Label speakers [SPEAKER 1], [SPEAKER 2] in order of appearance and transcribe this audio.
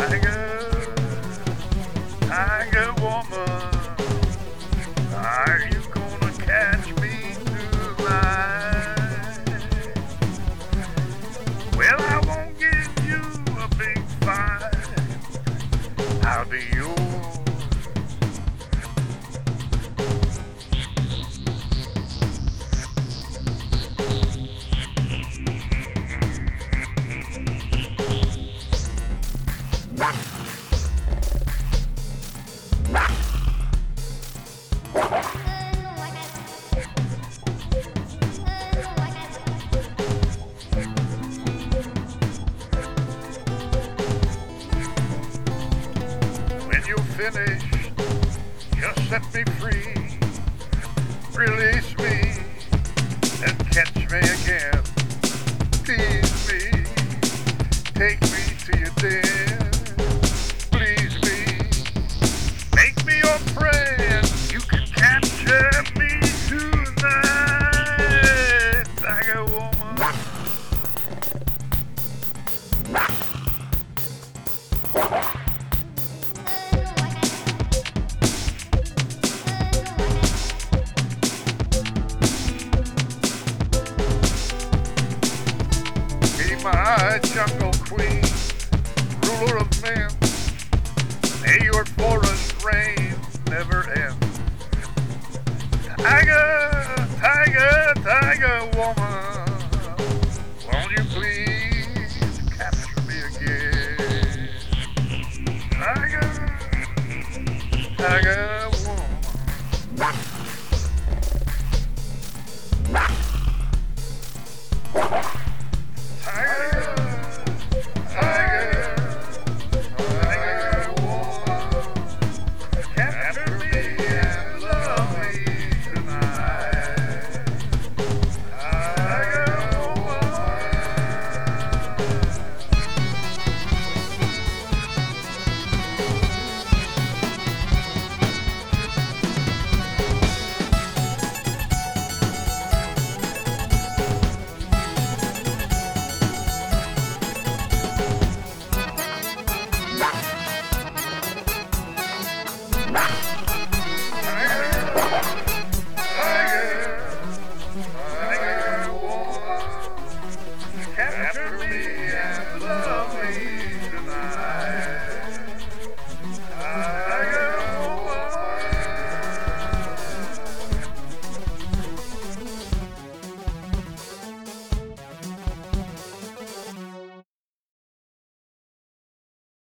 [SPEAKER 1] I think finished. Just set me free. Release Red Jungle Queen, ruler of